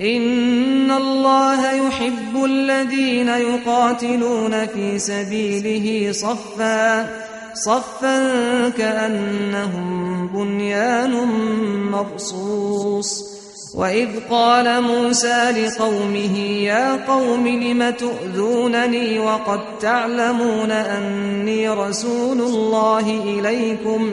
إن الله يحب الذين يقاتلون في سبيله صفا صفا كأنهم بنيان مرصوص وإذ قال موسى لقومه يا قوم لم تؤذونني وقد تعلمون أني رسول الله إليكم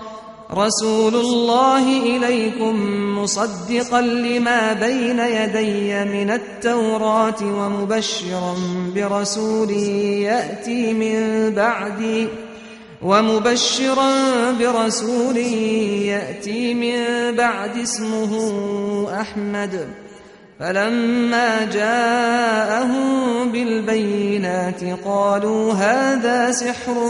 رسول الله إليكم مصدقا لما بين يدي من التوراة ومبشرا برسول يأتي من بعدي ومبشرا برسول يأتي من بعد اسمه أحمد فلما جاءهم بالبينات قالوا هذا سحر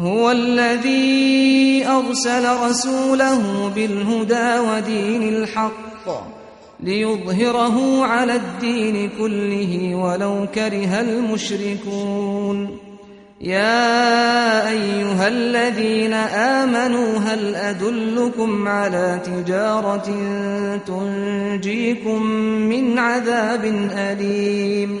هو الذي أرسل رسوله بالهدى ودين الحق ليظهره على الدين كله ولو كره المشركون. يا أيها الذين آمنوا، هل أدلكم على تجارة تنجيكم من عذاب أليم؟